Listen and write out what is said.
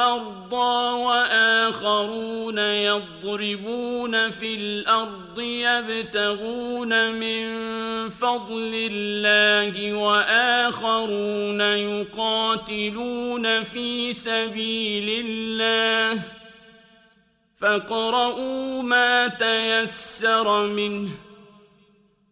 مرضى وآخرون يضربون في الأرض يبتغون من فضل الله وآخرون يقاتلون في سبيل الله فاقرؤوا ما تيسر منه